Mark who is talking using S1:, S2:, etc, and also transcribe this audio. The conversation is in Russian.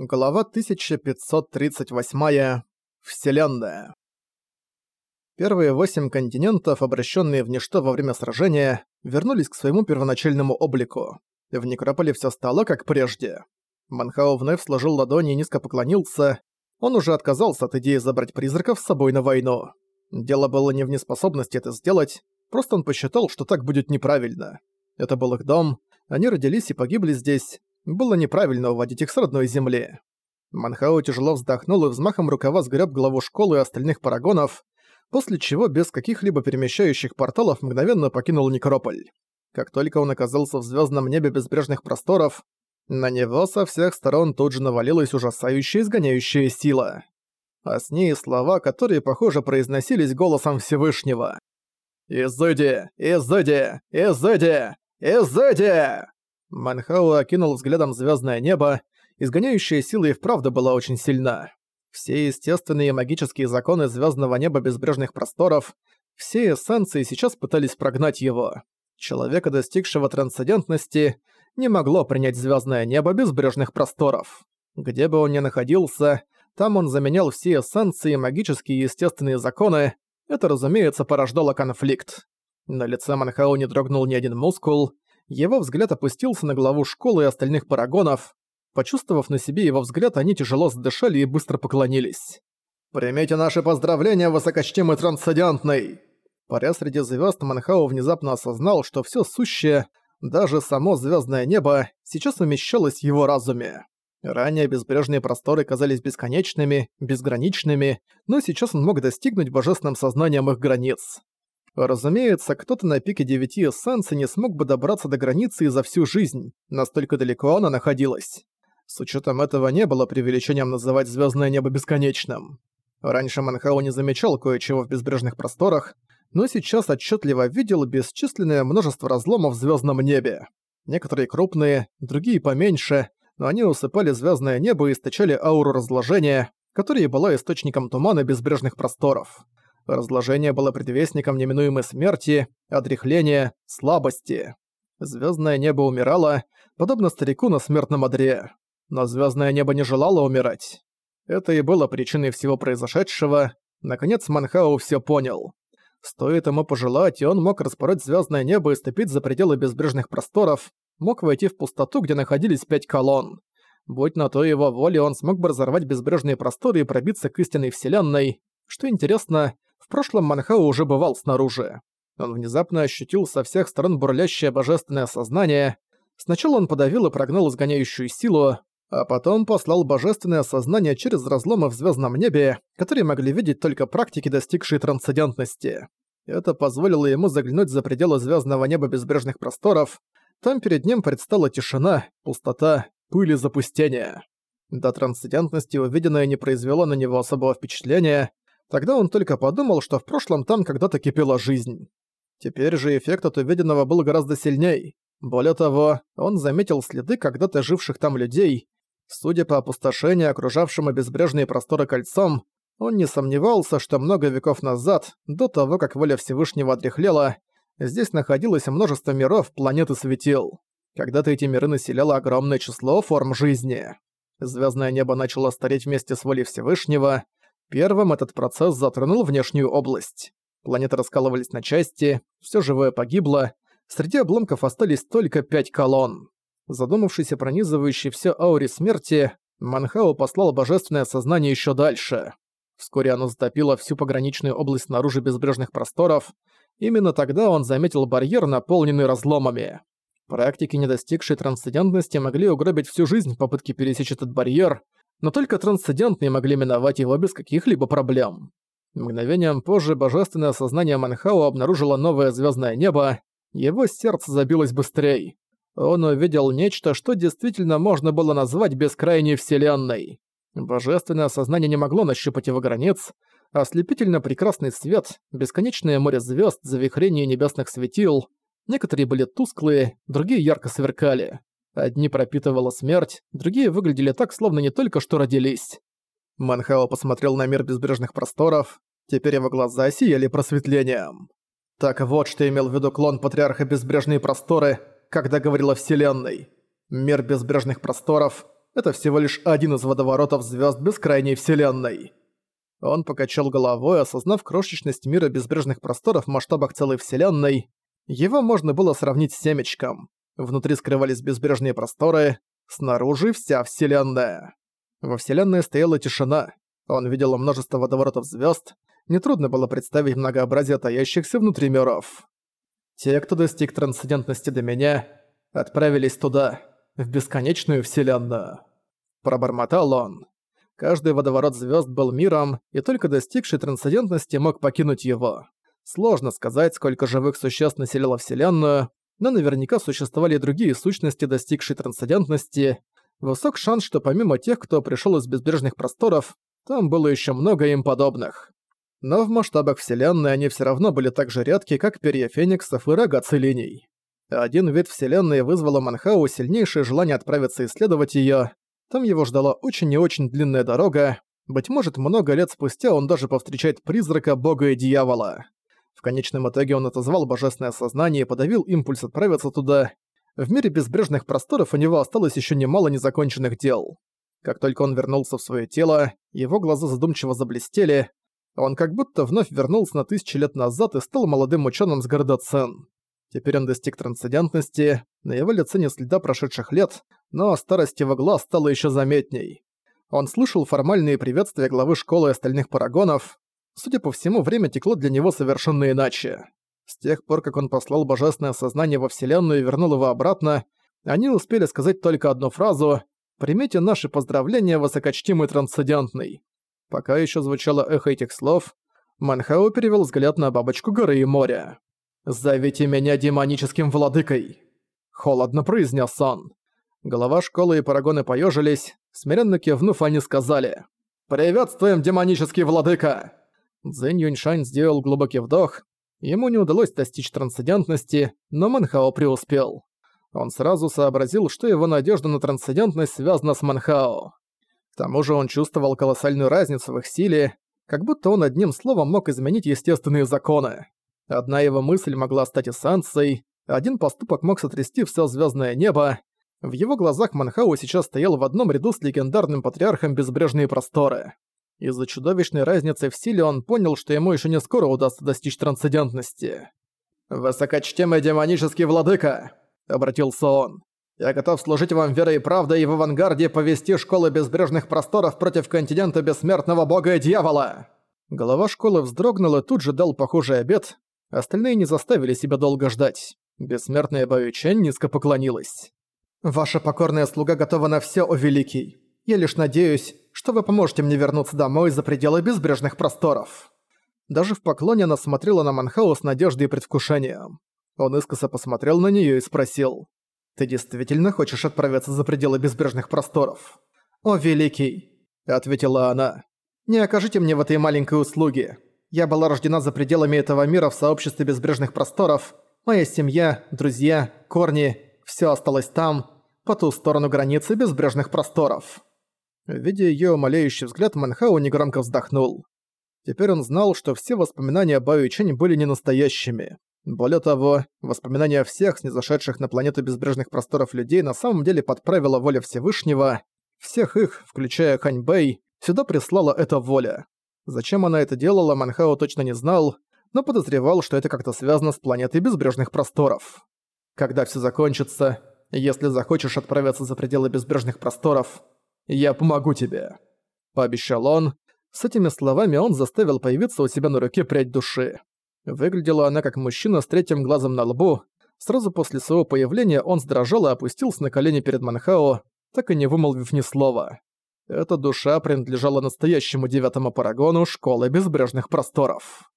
S1: Глава 1538. Вселенная. Первые восемь континентов, обращенные в ничто во время сражения, вернулись к своему первоначальному облику. В Некрополе все стало как прежде. Манхао вновь сложил ладони и низко поклонился. Он уже отказался от идеи забрать призраков с собой на войну. Дело было не в неспособности это сделать, просто он посчитал, что так будет неправильно. Это был их дом, они родились и погибли здесь, было неправильно уводить их с родной земли. Манхао тяжело вздохнул и взмахом рукава сгреб главу школы и остальных парагонов, после чего без каких-либо перемещающих порталов мгновенно покинул Некрополь. Как только он оказался в звездном небе безбрежных просторов, на него со всех сторон тут же навалилась ужасающая изгоняющая сила. А с ней слова, которые, похоже, произносились голосом Всевышнего. «Изыди! Изыди! Изыди! Изыди!» Манхау окинул взглядом звездное небо, изгоняющая сила и вправду была очень сильна. Все естественные магические законы звездного неба безбрежных просторов, все эссенции сейчас пытались прогнать его. Человека, достигшего трансцендентности, не могло принять звездное небо безбрежных просторов. Где бы он ни находился, там он заменял все эссенции, магические и естественные законы. Это, разумеется, порождало конфликт. На лице Манхау не дрогнул ни один мускул, его взгляд опустился на главу школы и остальных парагонов. Почувствовав на себе его взгляд, они тяжело задышали и быстро поклонились. «Примите наши поздравления, высокочтимый трансцендентный!» Паря среди звезд, Манхау внезапно осознал, что все сущее, даже само звездное небо, сейчас умещалось в его разуме. Ранее безбрежные просторы казались бесконечными, безграничными, но сейчас он мог достигнуть божественным сознанием их границ. Разумеется, кто-то на пике девяти эссенций не смог бы добраться до границы за всю жизнь, настолько далеко она находилась. С учетом этого не было преувеличением называть звездное небо бесконечным. Раньше Манхау не замечал кое-чего в безбрежных просторах, но сейчас отчетливо видел бесчисленное множество разломов в звездном небе. Некоторые крупные, другие поменьше, но они усыпали звездное небо и источали ауру разложения, которая была источником тумана безбрежных просторов. Разложение было предвестником неминуемой смерти, отрехления, слабости. Звездное небо умирало, подобно старику на смертном одре. Но звездное небо не желало умирать. Это и было причиной всего произошедшего. Наконец Манхау все понял. Стоит ему пожелать, и он мог распороть звездное небо и ступить за пределы безбрежных просторов, мог войти в пустоту, где находились пять колонн. Будь на то его воле, он смог бы разорвать безбрежные просторы и пробиться к истинной вселенной. Что интересно, в прошлом Манхау уже бывал снаружи. Он внезапно ощутил со всех сторон бурлящее божественное сознание. Сначала он подавил и прогнал изгоняющую силу, а потом послал божественное сознание через разломы в звездном небе, которые могли видеть только практики, достигшие трансцендентности. Это позволило ему заглянуть за пределы звездного неба безбрежных просторов. Там перед ним предстала тишина, пустота, пыль и запустение. До трансцендентности увиденное не произвело на него особого впечатления, Тогда он только подумал, что в прошлом там когда-то кипела жизнь. Теперь же эффект от увиденного был гораздо сильней. Более того, он заметил следы когда-то живших там людей. Судя по опустошению, окружавшему безбрежные просторы кольцом, он не сомневался, что много веков назад, до того, как воля Всевышнего отрехлела, здесь находилось множество миров, планет и светил. Когда-то эти миры населяло огромное число форм жизни. Звездное небо начало стареть вместе с волей Всевышнего, Первым этот процесс затронул внешнюю область. Планеты раскалывались на части, все живое погибло, среди обломков остались только пять колонн. Задумавшийся пронизывающий все ауре смерти, Манхао послал божественное сознание еще дальше. Вскоре оно затопило всю пограничную область снаружи безбрежных просторов. Именно тогда он заметил барьер, наполненный разломами. Практики, не достигшие трансцендентности, могли угробить всю жизнь в попытке пересечь этот барьер, но только трансцендентные могли миновать его без каких-либо проблем. Мгновением позже божественное сознание Манхао обнаружило новое звездное небо, его сердце забилось быстрее. Он увидел нечто, что действительно можно было назвать бескрайней вселенной. Божественное сознание не могло нащупать его границ, ослепительно прекрасный свет, бесконечное море звезд, завихрение небесных светил. Некоторые были тусклые, другие ярко сверкали. Одни пропитывала смерть, другие выглядели так, словно не только что родились. Манхао посмотрел на мир безбрежных просторов, теперь его глаза сияли просветлением. Так вот, что имел в виду клон Патриарха Безбрежные Просторы, когда говорил о Вселенной. Мир безбрежных просторов — Это всего лишь один из водоворотов звезд бескрайней вселенной. Он покачал головой, осознав крошечность мира безбрежных просторов в масштабах целой вселенной. Его можно было сравнить с семечком. Внутри скрывались безбрежные просторы, снаружи вся вселенная. Во вселенной стояла тишина. Он видел множество водоворотов звезд. Нетрудно было представить многообразие таящихся внутри миров. Те, кто достиг трансцендентности до меня, отправились туда, в бесконечную вселенную. Пробормотал он. Каждый водоворот звезд был миром, и только достигший трансцендентности мог покинуть его. Сложно сказать, сколько живых существ населяло Вселенную, но наверняка существовали и другие сущности, достигшие трансцендентности. Высок шанс, что помимо тех, кто пришел из безбрежных просторов, там было еще много им подобных. Но в масштабах Вселенной они все равно были так же редки, как перья фениксов и рога целиний. Один вид Вселенной вызвал у Манхау сильнейшее желание отправиться исследовать ее. Там его ждала очень и очень длинная дорога. Быть может, много лет спустя он даже повстречает призрака бога и дьявола. В конечном итоге он отозвал божественное сознание и подавил импульс отправиться туда. В мире безбрежных просторов у него осталось еще немало незаконченных дел. Как только он вернулся в свое тело, его глаза задумчиво заблестели. Он как будто вновь вернулся на тысячи лет назад и стал молодым ученым с города Цен. Теперь он достиг трансцендентности, на его лице не следа прошедших лет, но старость его глаз стала еще заметней. Он слышал формальные приветствия главы школы и остальных парагонов. Судя по всему, время текло для него совершенно иначе. С тех пор, как он послал божественное сознание во Вселенную и вернул его обратно, они успели сказать только одну фразу «Примите наши поздравления, высокочтимый трансцендентный». Пока еще звучало эхо этих слов, Манхау перевел взгляд на бабочку горы и моря. «Зовите меня демоническим владыкой!» Холодно произнес он. Голова школы и парагоны поежились, смиренно кивнув, они сказали «Приветствуем, демонический владыка!» Цзэнь Юньшань сделал глубокий вдох. Ему не удалось достичь трансцендентности, но Манхао преуспел. Он сразу сообразил, что его надежда на трансцендентность связана с Манхао. К тому же он чувствовал колоссальную разницу в их силе, как будто он одним словом мог изменить естественные законы. Одна его мысль могла стать эссенцией, один поступок мог сотрясти все звездное небо. В его глазах Манхау сейчас стоял в одном ряду с легендарным патриархом Безбрежные просторы. Из-за чудовищной разницы в силе он понял, что ему еще не скоро удастся достичь трансцендентности. «Высокочтимый демонический владыка!» — обратился он. «Я готов служить вам верой и правдой и в авангарде повести школы Безбрежных просторов против континента Бессмертного Бога и Дьявола!» Голова школы вздрогнул и тут же дал похожий обед, Остальные не заставили себя долго ждать. Бессмертная Баючен низко поклонилась. «Ваша покорная слуга готова на всё, о великий. Я лишь надеюсь, что вы поможете мне вернуться домой за пределы безбрежных просторов». Даже в поклоне она смотрела на Манхау с надеждой и предвкушением. Он искоса посмотрел на неё и спросил. «Ты действительно хочешь отправиться за пределы безбрежных просторов?» «О, великий!» — ответила она. «Не окажите мне в этой маленькой услуги. Я была рождена за пределами этого мира в сообществе безбрежных просторов. Моя семья, друзья, корни – все осталось там, по ту сторону границы безбрежных просторов». Видя её умоляющий взгляд, Манхау негромко вздохнул. Теперь он знал, что все воспоминания Бао Чэнь были не настоящими. Более того, воспоминания всех снизошедших на планету безбрежных просторов людей на самом деле подправила воля Всевышнего. Всех их, включая Хань Бэй, сюда прислала эта воля. Зачем она это делала, Манхао точно не знал, но подозревал, что это как-то связано с планетой безбрежных просторов. Когда все закончится, если захочешь отправиться за пределы безбрежных просторов, я помогу тебе», — пообещал он. С этими словами он заставил появиться у себя на руке прядь души. Выглядела она как мужчина с третьим глазом на лбу. Сразу после своего появления он сдрожал и опустился на колени перед Манхао, так и не вымолвив ни слова. Эта душа принадлежала настоящему девятому парагону Школы Безбрежных Просторов.